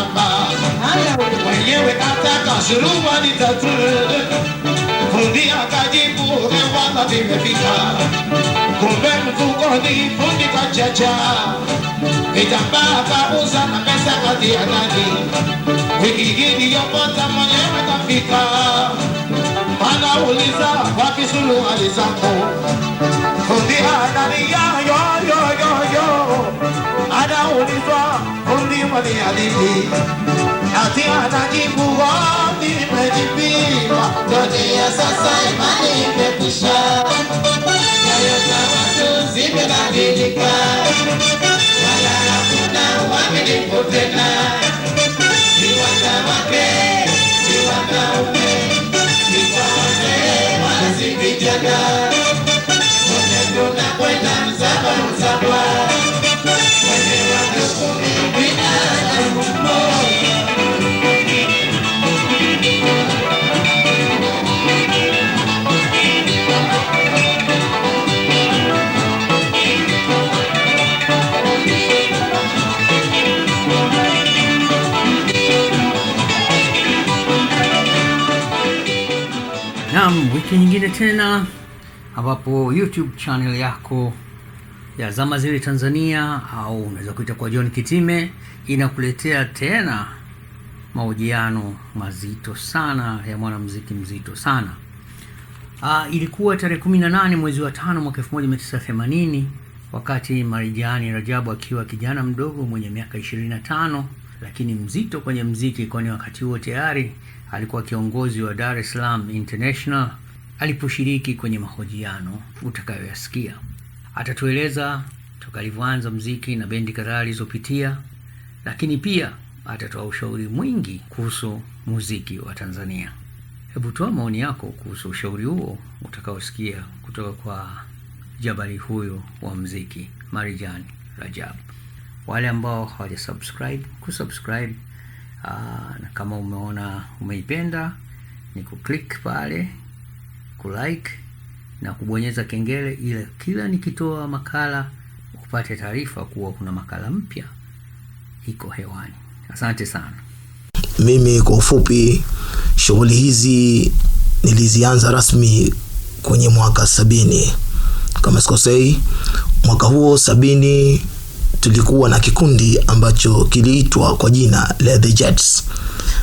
samba. When you without that, I should akaji pure wala nimefika. Kumbe mfukoni fundi kachacha. Vitambaa kauza na pesa kati ya nani? Wiki iliyopata mwenyewe kafika. Mana uliza kwa kisuluhali zako fundi mwaliadidi ati anajibu wapi imejipima Tokea sasa imani imekwisha, nyoyo za watu zimebadilika, wala hakuna uaminifu tena, si wanawake si wanaume, si kwa wazee wala si vijana, wote tunakwenda msaba msaba, wenye ambapo YouTube channel yako ya Zama Zile Tanzania au unaweza kuita kwa John Kitime inakuletea tena mahojiano mazito sana ya mwanamuziki mzito sana. Uh, ilikuwa tarehe 18 mwezi wa tano mwaka 1980 wakati Marijani Rajabu akiwa kijana mdogo mwenye miaka 25 lakini mzito kwenye mziki, kwani wakati huo tayari alikuwa kiongozi wa Dar es Salaam International aliposhiriki kwenye mahojiano utakayoyasikia. Atatueleza toka alivyoanza mziki na bendi kadhaa alizopitia, lakini pia atatoa ushauri mwingi kuhusu muziki wa Tanzania. Hebu toa maoni yako kuhusu ushauri huo utakaosikia kutoka kwa jabali huyo wa mziki Marijan Rajab. Wale ambao hawaja subscribe kusubscribe, aa, na kama umeona umeipenda ni kuclick pale kulike na kubonyeza kengele, ile kila nikitoa makala upate taarifa kuwa kuna makala mpya iko hewani. Asante sana. Mimi kwa ufupi, shughuli hizi nilizianza rasmi kwenye mwaka sabini kama sikosei. Mwaka huo sabini tulikuwa na kikundi ambacho kiliitwa kwa jina la The Jets.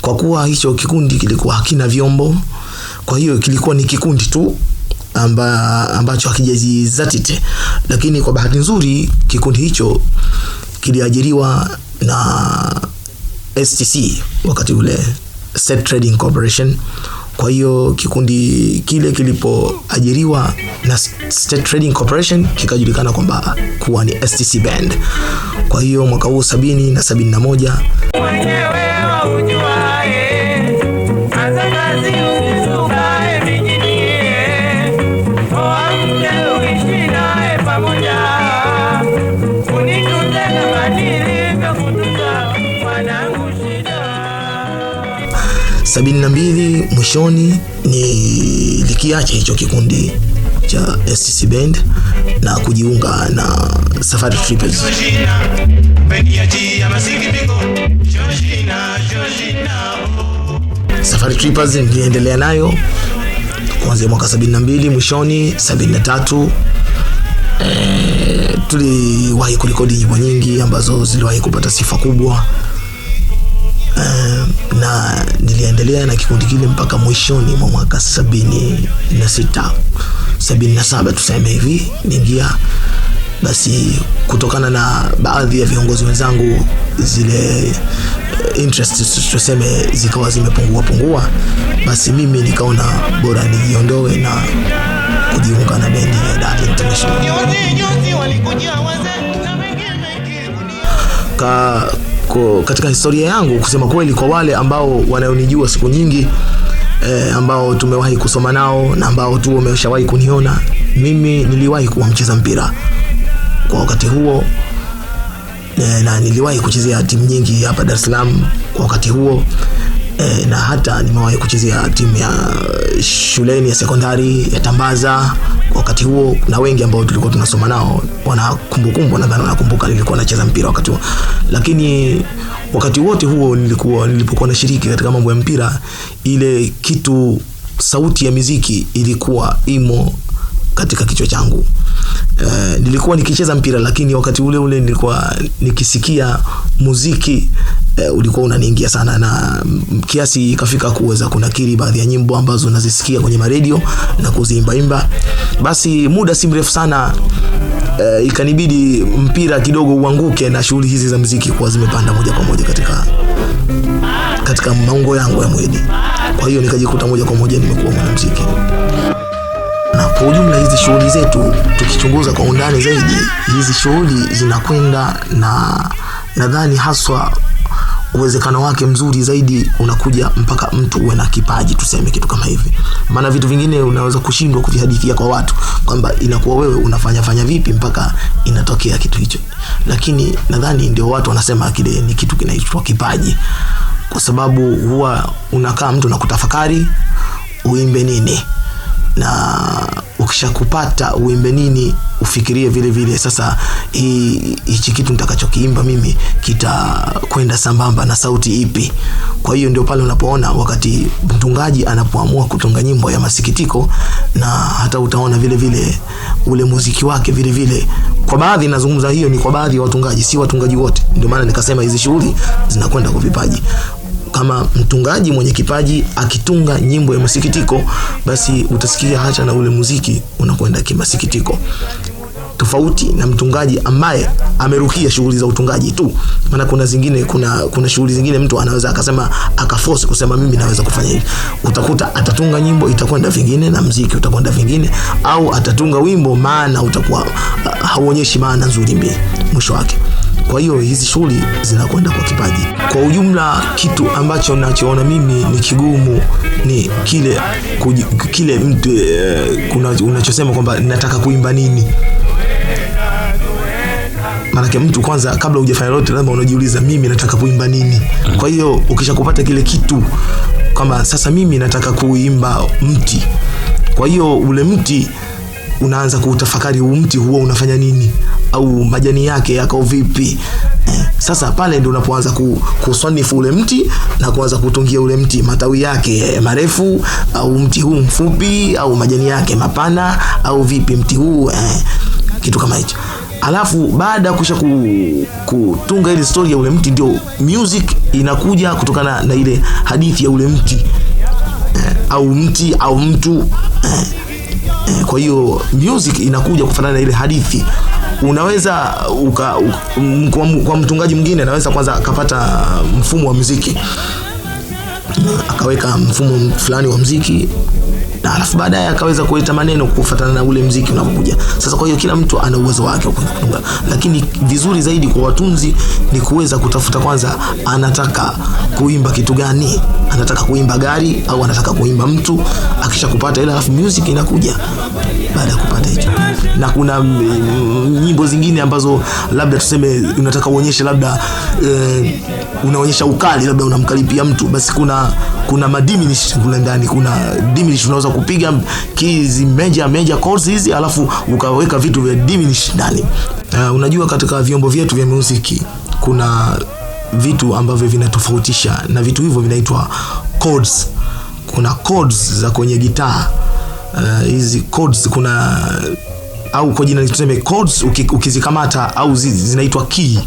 Kwa kuwa hicho kikundi kilikuwa hakina vyombo, kwa hiyo kilikuwa ni kikundi tu amba, ambacho hakijazizatiti, lakini kwa bahati nzuri kikundi hicho kiliajiriwa na STC wakati ule State Trading Corporation. Kwa hiyo kikundi kile kilipoajiriwa na State Trading Corporation kikajulikana kwamba kuwa ni STC Band. Kwa hiyo mwaka huo sabini na sabini na moja sabini na mbili mwishoni nilikiacha hicho kikundi cha STC Band na kujiunga na Safari Trippers. Safari Trippers niliendelea nayo kuanzia mwaka 72 mwishoni 73 e, tuliwahi kurekodi nyimbo nyingi ambazo ziliwahi kupata sifa kubwa eh, na niliendelea na kikundi kile mpaka mwishoni mwa mwaka 76 77 tuseme hivi niingia basi kutokana na baadhi ya viongozi wenzangu zile eh, interest tuseme zikawa zimepungua pungua basi mimi nikaona bora nijiondoe na kujiunga na bendi ya Dar International. Na ka, ko, katika historia yangu kusema kweli kwa wale ambao wanaonijua siku nyingi e, ambao tumewahi kusoma nao na ambao tu wameshawahi kuniona mimi niliwahi kuwa mcheza mpira. Kwa wakati huo e, na niliwahi kuchezea timu nyingi hapa Dar es Salaam kwa wakati huo eh, na hata nimewahi kuchezea timu ya shuleni ya sekondari ya Tambaza. Wakati huo, na wengi ambao tulikuwa tunasoma nao wana kumbukumbu, nadhani wanakumbuka nilikuwa nacheza mpira wakati huo, lakini wakati wote huo nilikuwa nilipokuwa nashiriki katika mambo ya mpira ile kitu sauti ya miziki ilikuwa imo katika kichwa changu Uh, nilikuwa nikicheza mpira lakini wakati ule ule nilikuwa nikisikia muziki uh, ulikuwa unaniingia sana na kiasi ikafika kuweza kunakiri baadhi ya nyimbo ambazo nazisikia kwenye maredio na kuziimbaimba basi muda si mrefu sana uh, ikanibidi mpira kidogo uanguke na shughuli hizi za mziki kuwa zimepanda moja kwa moja katika katika maungo yangu ya mwili. Kwa hiyo nikajikuta moja kwa moja nimekuwa mwanamziki na kwa ujumla hizi shughuli zetu tukichunguza kwa undani zaidi hizi shughuli zinakwenda na nadhani haswa uwezekano wake mzuri zaidi unakuja mpaka mtu uwe na kipaji tuseme kitu kama hivi. Maana vitu vingine unaweza kushindwa kuvihadithia kwa watu kwamba inakuwa wewe unafanya fanya vipi mpaka inatokea kitu hicho. Lakini nadhani ndio watu wanasema kile ni kitu kinaitwa kipaji. Kwa sababu huwa unakaa mtu na kutafakari uimbe nini. Na ukishakupata uimbe nini ufikirie vile vile. Sasa hichi kitu nitakachokiimba mimi kitakwenda sambamba na sauti ipi. Kwa hiyo ndio pale unapoona wakati mtungaji anapoamua kutunga nyimbo ya masikitiko na hata utaona vile vile ule muziki wake vile vile. Kwa baadhi nazungumza hiyo ni kwa baadhi ya watungaji si watungaji wote. Ndio maana nikasema hizi shughuli zinakwenda kwa vipaji kama mtungaji mwenye kipaji akitunga nyimbo ya masikitiko basi utasikia hata na ule muziki unakwenda kimasikitiko. Tofauti na mtungaji ambaye amerukia shughuli za utungaji tu. Maana kuna zingine kuna kuna shughuli zingine mtu anaweza akasema akaforce kusema mimi naweza kufanya hivi. Utakuta atatunga nyimbo itakwenda vingine na mziki utakwenda vingine au atatunga wimbo maana utakuwa ah, hauonyeshi maana nzuri mbili mwisho wake kwa hiyo hizi shughuli zinakwenda kwa kipaji. Kwa ujumla kitu ambacho nachoona mimi ni kigumu ni kile kuj, kile mtu uh, unachosema kwamba nataka kuimba nini. Maanake mtu kwanza kabla hujafanya lolote lazima unajiuliza mimi nataka kuimba nini? Kwa hiyo ukishakupata kile kitu kwamba sasa mimi nataka kuimba mti. Kwa hiyo ule mti unaanza kuutafakari huu mti huo unafanya nini au majani yake yako vipi? Eh, sasa pale ndio unapoanza ku, kuswanifu ule mti na kuanza kutungia ule mti. Matawi yake eh, marefu au mti huu mfupi au majani yake mapana au vipi mti huu eh, kitu kama hicho. Alafu baada ya kusha ku, kutunga ile story ya ule mti ndio music inakuja kutokana na ile hadithi ya ule mti. Eh, au mti au mtu. Eh, eh, kwa hiyo music inakuja kufanana na ile hadithi unaweza uka, uka, kwa, mtungaji mwingine anaweza kwanza akapata mfumo wa muziki. Akaweka mfumo fulani wa mziki na alafu baadaye akaweza kuleta maneno kufuatana na ule mziki unapokuja sasa kwa hiyo kila mtu ana uwezo wake wa kutunga. Lakini vizuri zaidi kwa watunzi ni kuweza kutafuta kwanza anataka kuimba kitu gani? Anataka kuimba gari au anataka kuimba mtu? Akisha kupata ile alafu music inakuja. Baada ya kupata hicho. Na kuna mm, nyimbo zingine ambazo labda tuseme unataka uonyeshe labda eh, unaonyesha ukali labda unamkaripia mtu basi kuna kuna madiminish kule ndani kuna diminish unaweza kupiga kizi major major chords hizi alafu ukaweka vitu vya diminish ndani uh, unajua katika vyombo vyetu vya muziki kuna vitu ambavyo vinatofautisha na vitu hivyo vinaitwa chords. Kuna chords za kwenye gitaa. Uh, hizi chords kuna au kwa jina tuseme chords uki, ukizikamata au zi, zinaitwa key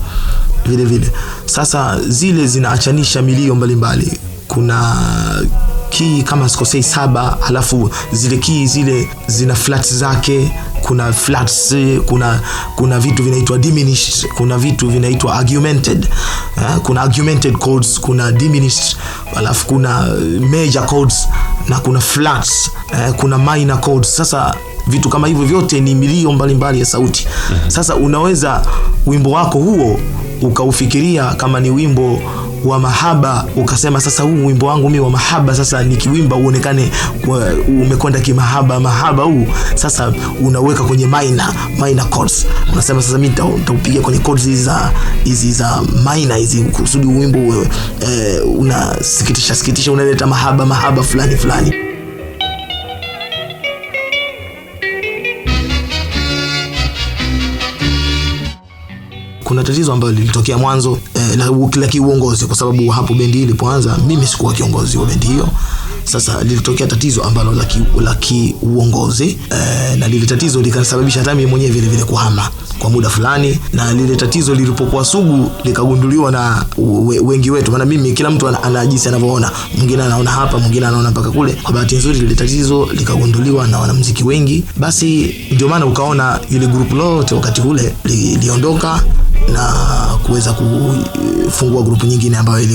vile vile. Sasa zile zinaachanisha milio mbalimbali. Mbali. kuna key kama sikosei saba alafu zile key zile zina flats zake kuna flats kuna kuna vitu vinaitwa diminished kuna vitu vinaitwa augmented eh, kuna augmented chords kuna diminished alafu kuna major chords na kuna flats eh, kuna minor chords sasa vitu kama hivyo vyote ni milio mbalimbali ya sauti. Sasa unaweza wimbo wako huo ukaufikiria kama ni wimbo wa mahaba ukasema sasa huu wimbo wangu mi wa mahaba sasa nikiwimba uonekane umekwenda kimahaba mahaba huu. Sasa unaweka kwenye minor minor chords. Unasema sasa mi nita- nitaupiga kwenye chords hizi za za minor hizi kusudi wimbo uwe eh, unasikitisha sikitisha unaleta mahaba mahaba fulani fulani kuna tatizo ambalo lilitokea mwanzo eh, la, kiuongozi kwa sababu hapo bendi hii ilipoanza mimi sikuwa kiongozi wa bendi hiyo. Sasa lilitokea tatizo ambalo la kiuongozi eh, na lile tatizo likasababisha hata mimi mwenyewe vile vile kuhama kwa muda fulani na lile tatizo lilipokuwa sugu likagunduliwa na we, wengi wetu. Maana mimi kila mtu ana, ana anavyoona. Mwingine anaona hapa mwingine anaona mpaka kule. Kwa bahati nzuri lile tatizo likagunduliwa na wanamziki wengi. Basi ndio maana ukaona ile grupu lote wakati ule li- liondoka na kuweza kufungua grupu nyingine ambayo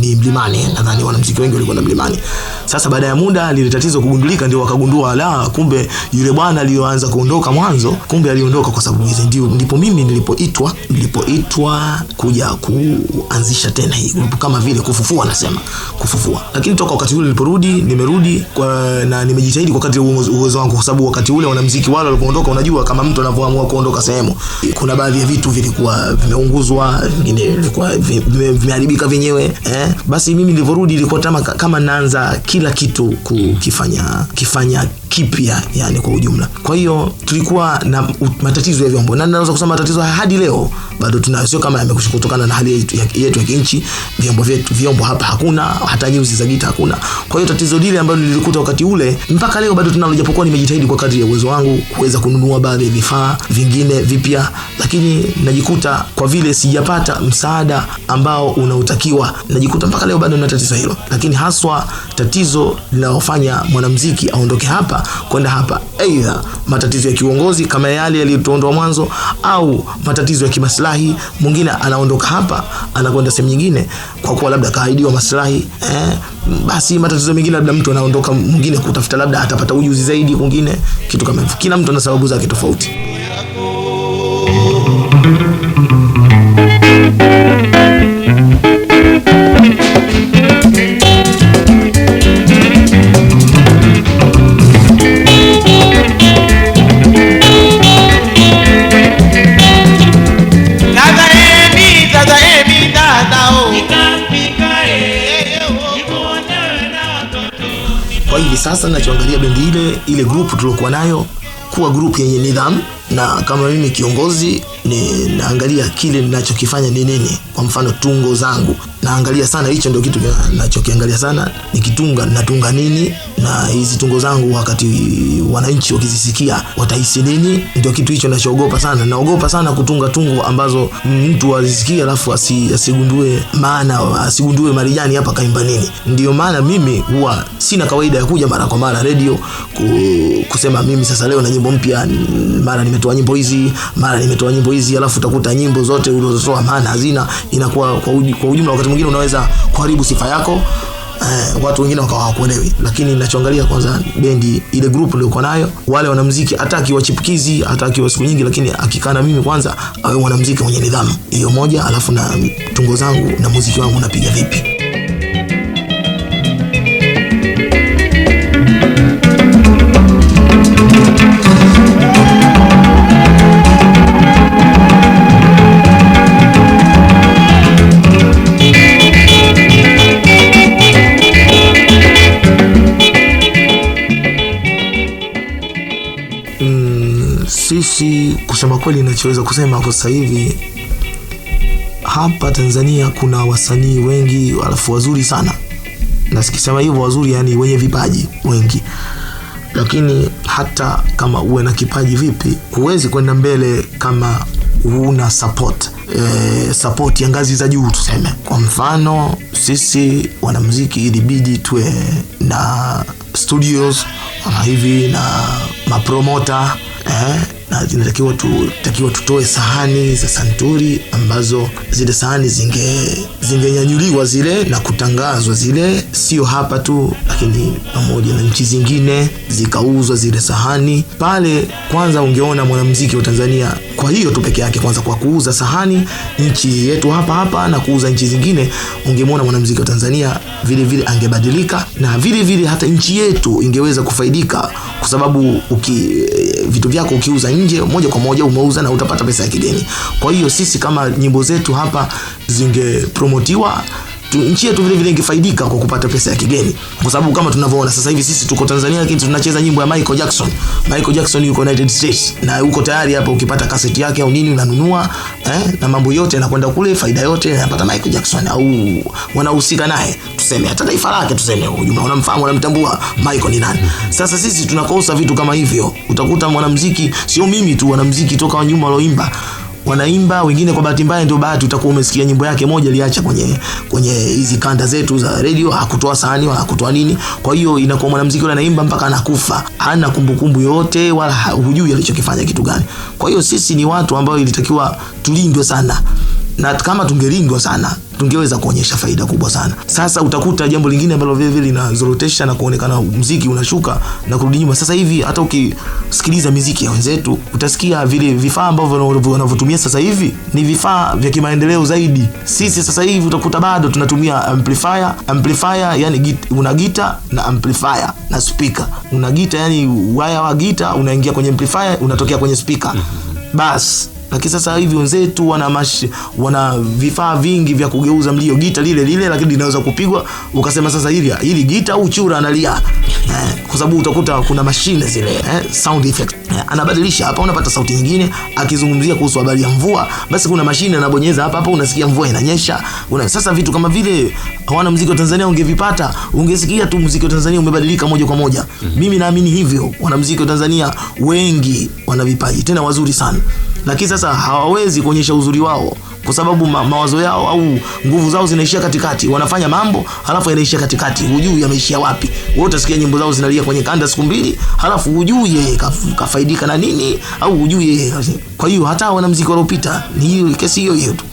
ni mlimani. Nadhani wanamziki wengi walikuwa na mlimani. Sasa baada ya muda lile tatizo kugundulika ndio wakagundua la kumbe yule bwana aliyoanza kuondoka mwanzo kumbe aliondoka kwa sababu hizi. Ndio ndipo mimi nilipoitwa nilipoitwa kuja kuanzisha tena hii grupu kama vile kufufua nasema. Kufufua. Lakini toka wakati ule niliporudi nimerudi kwa, na nimejitahidi kwa kadri uwezo wangu kwa sababu wakati ule wanamziki wale walipoondoka unajua kama mtu anavyoamua kuondoka sehemu kuna baadhi ya vitu vilikuwa vimeunguzwa vingine vilikuwa vi- vimeharibika vyenyewe eh? basi mimi nilivyorudi ilikuwa kama naanza kila kitu kukifanya kifanya kipya yani kwa ujumla. Kwa hiyo tulikuwa na matatizo ya vyombo. Na naweza kusema matatizo hadi leo bado tunayo. Sio kama yamekusha kutokana na hali yetu ya, yetu ya kinchi. Vyombo vyetu vyombo hapa hakuna hata nyuzi za gita hakuna. Kwa hiyo tatizo lile ambalo nilikuta wakati ule mpaka leo bado tunalo japokuwa nimejitahidi kwa kadri ya uwezo wangu kuweza kununua baadhi ya vifaa vingine vipya lakini najikuta kwa vile sijapata msaada ambao unaotakiwa najikuta mpaka leo bado na tatizo hilo. Lakini haswa tatizo linalofanya mwanamuziki aondoke hapa kwenda hapa. Aidha matatizo ya kiuongozi kama yale yaliyotuondoa mwanzo au matatizo ya kimaslahi mwingine anaondoka hapa anakwenda sehemu nyingine kwa kuwa labda kaahidiwa maslahi eh, basi matatizo mengine labda mtu anaondoka mwingine kutafuta labda atapata ujuzi zaidi mwingine kitu kama hivyo. Kila mtu ana sababu zake tofauti grupu yenye nidhamu na kama mimi kiongozi ni naangalia kile ninachokifanya ni nini. Kwa mfano tungo zangu. Naangalia sana hicho ndio kitu nachokiangalia sana. Nikitunga natunga nini? Na hizi tungo zangu wakati wananchi wakizisikia watahisi nini? Ndio kitu hicho nachoogopa sana. Naogopa sana kutunga tungo ambazo mtu azisikia alafu asi, asigundue maana asigundue marijani hapa kaimba nini. Ndio maana mimi huwa sina kawaida ya kuja mara kwa mara redio ku, kusema mimi sasa leo na nyimbo mpya mara nimetoa nyimbo hizi mara nimetoa nyimbo hizi alafu utakuta nyimbo zote ulizotoa maana hazina inakuwa kwa, uj, kwa ujumla wakati mwingine unaweza kuharibu sifa yako Eh, watu wengine wakawa hawakuelewi. Lakini nachoangalia kwanza bendi ile group niliokuwa nayo wale wanamziki hata akiwa chipukizi hata akiwa siku nyingi lakini akikaa na mimi kwanza awe mwanamziki mwenye nidhamu. Hiyo moja alafu na tungo zangu na muziki wangu napiga vipi sisi kusema kweli nachoweza kusema kwa sasa hivi hapa tanzania kuna wasanii wengi alafu wazuri sana. Na sikisema hivyo wazuri yani wenye vipaji wengi. Lakini hata kama uwe na kipaji vipi huwezi kwenda mbele kama huna support. E, support ya ngazi za juu tuseme. Kwa mfano sisi wanamuziki ilibidi tuwe na studios kama hivi na mapromota eh, na zinatakiwa tu, takiwa tutoe sahani za santuri ambazo zile sahani zinge zingenyanyuliwa zile na kutangazwa zile. Sio hapa tu lakini pamoja na nchi zingine zikauzwa zile sahani. Pale kwanza ungeona mwanamuziki wa tanzania kwa hiyo tu peke yake kwanza kwa kuuza sahani nchi yetu hapa hapa na kuuza nchi zingine ungemwona mwanamuziki wa tanzania vile vile angebadilika na vile vile hata nchi yetu ingeweza kufaidika kwa sababu uki, vitu vyako ukiuza nje moja kwa moja umeuza na utapata pesa ya kigeni. Kwa hiyo sisi kama nyimbo zetu hapa zingepromotiwa nchi yetu vile vile ingefaidika kwa kupata pesa ya kigeni, kwa sababu kama tunavyoona sasa hivi sisi tuko Tanzania, lakini tunacheza nyimbo ya Michael Jackson. Michael Jackson yuko United States. Na uko tayari hapo, ukipata kaseti yake au nini unanunua eh, na mambo yote yanakwenda kule, faida yote yanapata Michael Jackson. Au wanahusika naye, tuseme hata taifa lake, tuseme kwa ujumla, unamfahamu unamtambua Michael ni nani. Sasa sisi tunakosa vitu kama hivyo, utakuta mwanamuziki, sio mimi tu, wanamuziki toka nyuma walioimba wanaimba wengine kwa bahati mbaya ndio bahati utakuwa umesikia nyimbo yake moja aliacha kwenye kwenye hizi kanda zetu za radio hakutoa sahani wala hakutoa nini. Kwa hiyo inakuwa mwanamuziki yule anaimba mpaka anakufa. Hana kumbukumbu yote wala hujui alichokifanya kitu gani. Kwa hiyo sisi ni watu ambao ilitakiwa tulindwe sana na kama tungelindwa sana tungeweza kuonyesha faida kubwa sana. Sasa utakuta jambo lingine ambalo vile vile linazorotesha na kuonekana mziki unashuka na kurudi nyuma. Sasa hivi hata ukisikiliza miziki ya wenzetu utasikia vile vifaa ambavyo wanavyotumia sasa hivi ni vifaa vya kimaendeleo zaidi. Sisi sasa hivi utakuta bado tunatumia amplifier. Amplifier yani git, una gita na amplifier na speaker. Una gita yani waya wa gita unaingia kwenye amplifier unatokea kwenye speaker. Basi lakini sasa hivi wenzetu wana mash, wana vifaa vingi vya kugeuza mlio. Gita lile lile lakini linaweza kupigwa ukasema sasa hili hili gita au chura analia. Eh, kwa sababu utakuta kuna mashine zile eh, sound effect. Eh, anabadilisha hapa unapata sauti nyingine akizungumzia kuhusu habari ya mvua basi kuna mashine anabonyeza hapa hapa unasikia mvua inanyesha. Una, sasa vitu kama vile hawana muziki wa Tanzania ungevipata ungesikia tu muziki wa Tanzania umebadilika moja kwa moja. Mimi naamini hivyo wanamuziki wa Tanzania wengi wana vipaji tena wazuri sana lakini sasa hawawezi kuonyesha uzuri wao kwa sababu ma, mawazo yao au nguvu zao zinaishia katikati. Wanafanya mambo halafu yanaishia katikati. Hujui yameishia wapi. Wewe utasikia nyimbo zao zinalia kwenye kanda siku mbili halafu hujui yeye kafaidika na nini au hujui yeye kwa hiyo hata wanamuziki waliopita ni kesi hiyo hiyo tu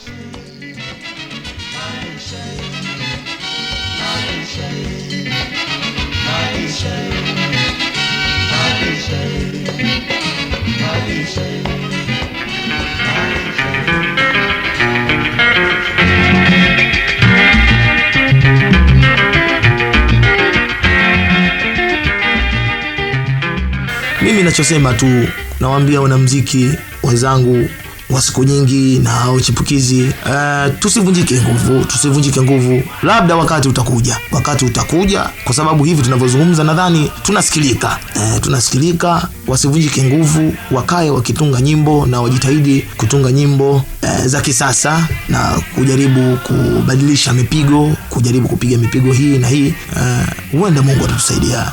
mimi nachosema tu nawaambia wanamziki wenzangu wa siku nyingi na hao chipukizi uh, tusivunjike nguvu tusivunjike nguvu. Labda wakati utakuja wakati utakuja kwa sababu hivi tunavyozungumza nadhani tunasikilika. Uh, tunasikilika wasivunjike nguvu wakae wakitunga nyimbo na wajitahidi kutunga nyimbo uh, za kisasa na kujaribu kubadilisha mipigo kujaribu kupiga mipigo hii na hii. Uh, huenda mungu atatusaidia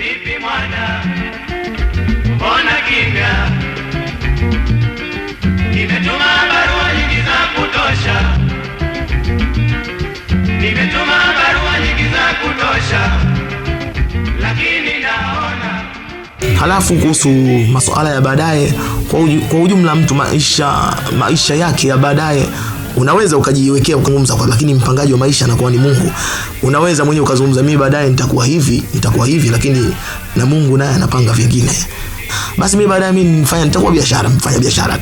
Vipi mwana, mbona kimya? Nimetuma barua nyingi za kutosha, nimetuma barua nyingi za kutosha, lakini naona halafu kuhusu masuala ya baadaye kwa, kwa ujumla mtu maisha maisha yake ya baadaye unaweza ukajiwekea ukazungumza kwa lakini mpangaji wa maisha anakuwa ni mungu. Unaweza mwenyewe ukazungumza mimi baadaye nitakuwa hivi nitakuwa hivi lakini na mungu naye anapanga vingine basi mimi baadaye mimi nifanya nitakuwa biashara mfanya biashara